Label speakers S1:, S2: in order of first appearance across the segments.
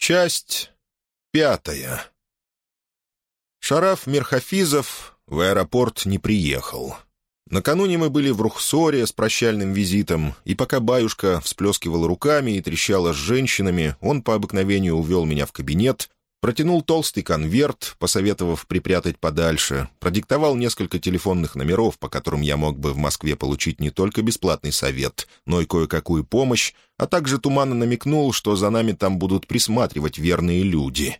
S1: Часть пятая. Шараф Мерхафизов в аэропорт не приехал. Накануне мы были в Рухсоре с прощальным визитом, и пока баюшка всплескивала руками и трещала с женщинами, он по обыкновению увел меня в кабинет, Протянул толстый конверт, посоветовав припрятать подальше, продиктовал несколько телефонных номеров, по которым я мог бы в Москве получить не только бесплатный совет, но и кое-какую помощь, а также туманно намекнул, что за нами там будут присматривать верные люди.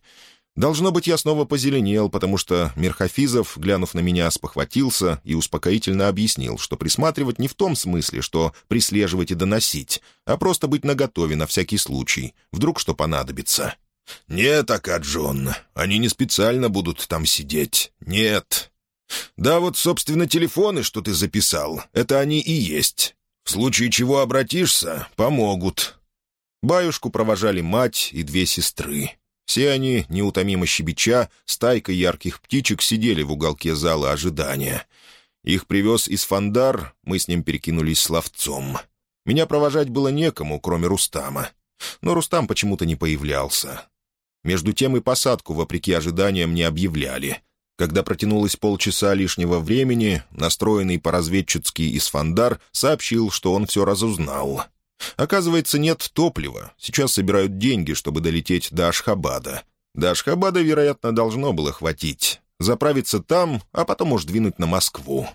S1: Должно быть, я снова позеленел, потому что Мерхофизов, глянув на меня, спохватился и успокоительно объяснил, что присматривать не в том смысле, что прислеживать и доносить, а просто быть наготове на всякий случай, вдруг что понадобится. «Нет, Акаджон, они не специально будут там сидеть. Нет. Да вот, собственно, телефоны, что ты записал, это они и есть. В случае чего обратишься, помогут». Баюшку провожали мать и две сестры. Все они, неутомимо щебеча, стайкой ярких птичек сидели в уголке зала ожидания. Их привез из Фандар, мы с ним перекинулись словцом. Меня провожать было некому, кроме Рустама. Но Рустам почему-то не появлялся. Между тем и посадку, вопреки ожиданиям, не объявляли. Когда протянулось полчаса лишнего времени, настроенный по-разведчицки Исфандар сообщил, что он все разузнал. Оказывается, нет топлива. Сейчас собирают деньги, чтобы долететь до Ашхабада. До Ашхабада, вероятно, должно было хватить. Заправиться там, а потом уж двинуть на Москву.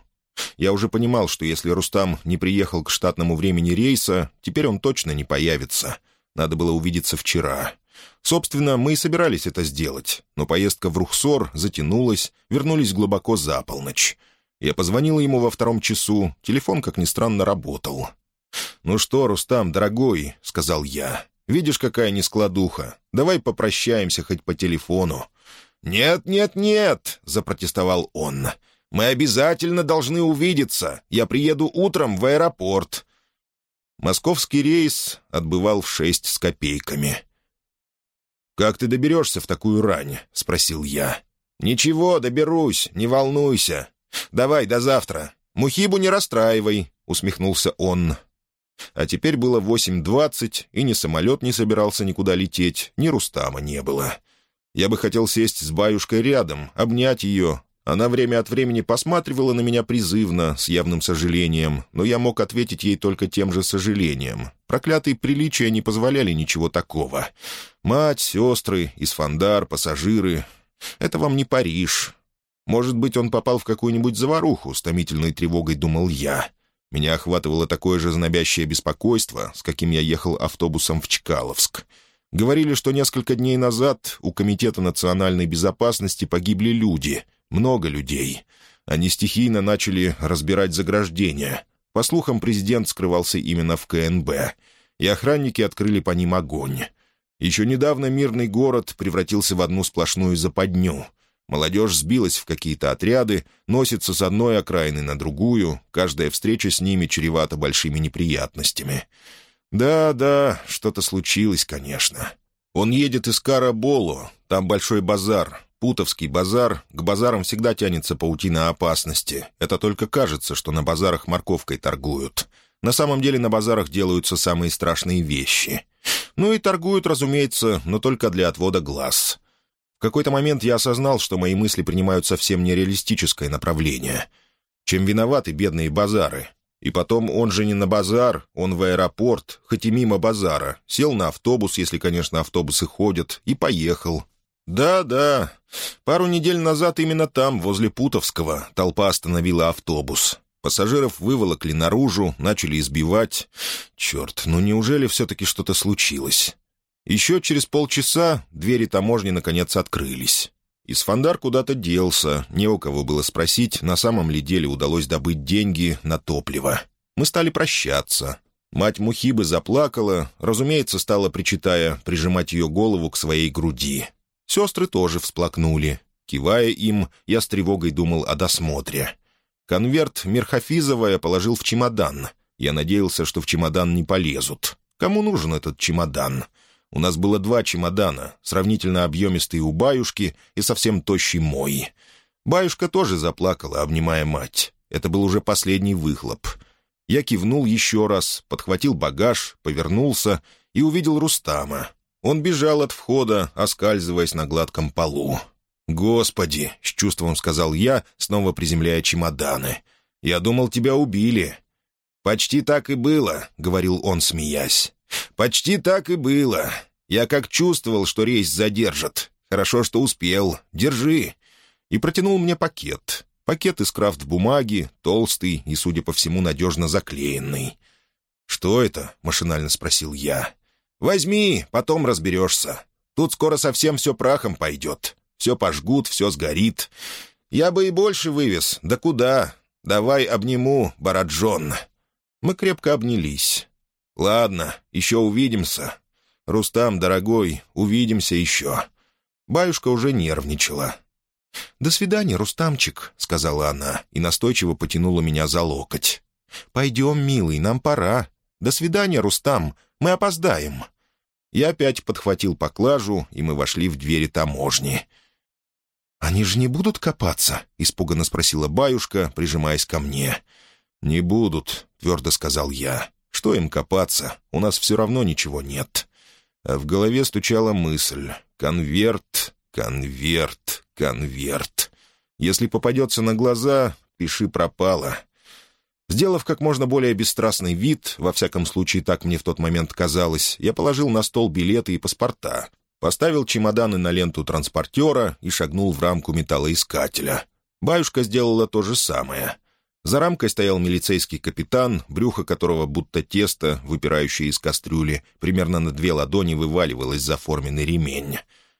S1: Я уже понимал, что если Рустам не приехал к штатному времени рейса, теперь он точно не появится. Надо было увидеться вчера. Собственно, мы и собирались это сделать, но поездка в Рухсор затянулась, вернулись глубоко за полночь. Я позвонил ему во втором часу, телефон, как ни странно, работал. «Ну что, Рустам, дорогой», — сказал я, — «видишь, какая нескладуха. Давай попрощаемся хоть по телефону». «Нет, нет, нет», — запротестовал он. «Мы обязательно должны увидеться. Я приеду утром в аэропорт». Московский рейс отбывал в шесть с копейками. «Как ты доберешься в такую рань?» — спросил я. «Ничего, доберусь, не волнуйся. Давай, до завтра. Мухибу не расстраивай», — усмехнулся он. А теперь было восемь двадцать, и ни самолет не собирался никуда лететь, ни Рустама не было. Я бы хотел сесть с баюшкой рядом, обнять ее, она время от времени посматривала на меня призывно, с явным сожалением, но я мог ответить ей только тем же сожалением. Проклятые приличия не позволяли ничего такого. Мать, сестры, Исфандар, пассажиры — это вам не Париж. Может быть, он попал в какую-нибудь заваруху, с томительной тревогой думал я. Меня охватывало такое же знобящее беспокойство, с каким я ехал автобусом в Чкаловск. Говорили, что несколько дней назад у Комитета национальной безопасности погибли люди — много людей. Они стихийно начали разбирать заграждения. По слухам, президент скрывался именно в КНБ, и охранники открыли по ним огонь. Еще недавно мирный город превратился в одну сплошную западню. Молодежь сбилась в какие-то отряды, носится с одной окраины на другую, каждая встреча с ними чревата большими неприятностями. Да, да, что-то случилось, конечно. Он едет из Караболу, там большой базар, Путовский базар, к базарам всегда тянется паутина опасности. Это только кажется, что на базарах морковкой торгуют. На самом деле на базарах делаются самые страшные вещи. Ну и торгуют, разумеется, но только для отвода глаз. В какой-то момент я осознал, что мои мысли принимают совсем нереалистическое направление. Чем виноваты бедные базары? И потом он же не на базар, он в аэропорт, хоть и мимо базара. Сел на автобус, если, конечно, автобусы ходят, и поехал. «Да, да. Пару недель назад именно там, возле Путовского, толпа остановила автобус. Пассажиров выволокли наружу, начали избивать. Черт, ну неужели все-таки что-то случилось?» Еще через полчаса двери таможни наконец открылись. Исфандар куда-то делся, не у кого было спросить, на самом ли деле удалось добыть деньги на топливо. Мы стали прощаться. Мать Мухибы заплакала, разумеется, стала, причитая, прижимать ее голову к своей груди. Сестры тоже всплакнули. Кивая им, я с тревогой думал о досмотре. Конверт Мерхофизова я положил в чемодан. Я надеялся, что в чемодан не полезут. Кому нужен этот чемодан? У нас было два чемодана, сравнительно объемистые у баюшки и совсем тощий мой. Баюшка тоже заплакала, обнимая мать. Это был уже последний выхлоп. Я кивнул еще раз, подхватил багаж, повернулся и увидел Рустама. Он бежал от входа, оскальзываясь на гладком полу. «Господи!» — с чувством сказал я, снова приземляя чемоданы. «Я думал, тебя убили». «Почти так и было», — говорил он, смеясь. «Почти так и было. Я как чувствовал, что рейс задержат. Хорошо, что успел. Держи». И протянул мне пакет. Пакет из крафт-бумаги, толстый и, судя по всему, надежно заклеенный. «Что это?» — машинально спросил я. «Возьми, потом разберешься. Тут скоро совсем все прахом пойдет. Все пожгут, все сгорит. Я бы и больше вывез. Да куда? Давай обниму, Бараджон». Мы крепко обнялись. «Ладно, еще увидимся. Рустам, дорогой, увидимся еще». Баюшка уже нервничала. «До свидания, Рустамчик», — сказала она и настойчиво потянула меня за локоть. «Пойдем, милый, нам пора. До свидания, Рустам, мы опоздаем». Я опять подхватил поклажу, и мы вошли в двери таможни. «Они же не будут копаться?» — испуганно спросила баюшка, прижимаясь ко мне. «Не будут», — твердо сказал я. «Что им копаться? У нас все равно ничего нет». А в голове стучала мысль. «Конверт, конверт, конверт. Если попадется на глаза, пиши пропало». Сделав как можно более бесстрастный вид, во всяком случае так мне в тот момент казалось, я положил на стол билеты и паспорта, поставил чемоданы на ленту транспортера и шагнул в рамку металлоискателя. Баюшка сделала то же самое. За рамкой стоял милицейский капитан, брюхо которого будто тесто, выпирающее из кастрюли, примерно на две ладони вываливалось за форменный ремень.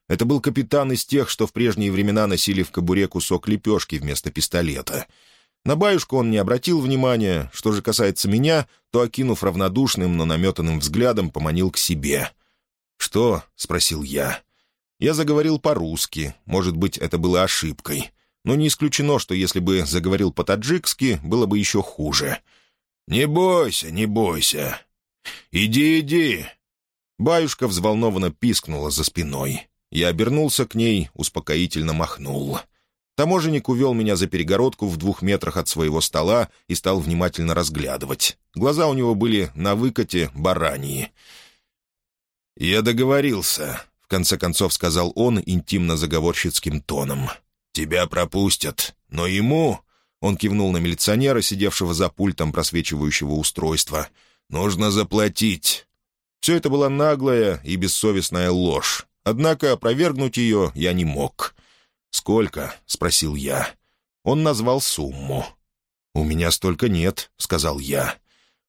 S1: Это был капитан из тех, что в прежние времена носили в кобуре кусок лепешки вместо пистолета — на баюшку он не обратил внимания. Что же касается меня, то, окинув равнодушным, но наметанным взглядом, поманил к себе. «Что?» — спросил я. Я заговорил по-русски. Может быть, это было ошибкой. Но не исключено, что если бы заговорил по-таджикски, было бы еще хуже. «Не бойся, не бойся. Иди, иди». Баюшка взволнованно пискнула за спиной. Я обернулся к ней, успокоительно махнул. Таможенник увел меня за перегородку в двух метрах от своего стола и стал внимательно разглядывать. Глаза у него были на выкате бараньи. «Я договорился», — в конце концов сказал он интимно-заговорщицким тоном. «Тебя пропустят, но ему...» — он кивнул на милиционера, сидевшего за пультом просвечивающего устройства. «Нужно заплатить». Все это была наглая и бессовестная ложь. Однако опровергнуть ее я не мог. «Сколько?» — спросил я. Он назвал сумму. «У меня столько нет», — сказал я.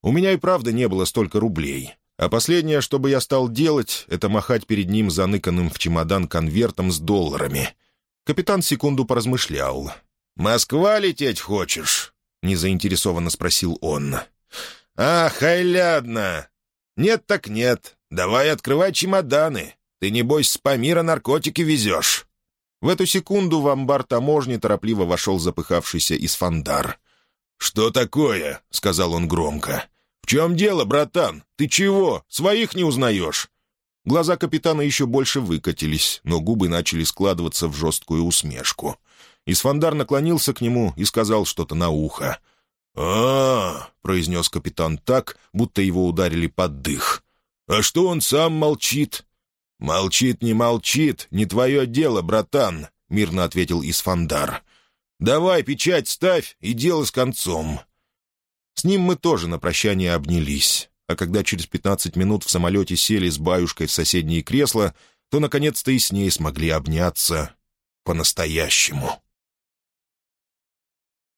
S1: «У меня и правда не было столько рублей. А последнее, что бы я стал делать, это махать перед ним заныканным в чемодан конвертом с долларами». Капитан секунду поразмышлял. «Москва лететь хочешь?» — незаинтересованно спросил он. «Ах,айлядно! Нет так нет. Давай открывай чемоданы. Ты, небось, с Памира наркотики везешь». В эту секунду в амбар таможни торопливо вошел запыхавшийся Исфандар. «Что такое?» — сказал он громко. «В чем дело, братан? Ты чего? Своих не узнаешь?» Глаза капитана еще больше выкатились, но губы начали складываться в жесткую усмешку. Исфандар наклонился к нему и сказал что-то на ухо. а, -а, -а произнес капитан так, будто его ударили под дых. «А что он сам молчит?» «Молчит, не молчит, не твое дело, братан», — мирно ответил Исфандар. «Давай печать ставь и дело с концом». С ним мы тоже на прощание обнялись, а когда через пятнадцать минут в самолете сели с баюшкой в соседние кресла, то наконец-то и с ней смогли обняться по-настоящему.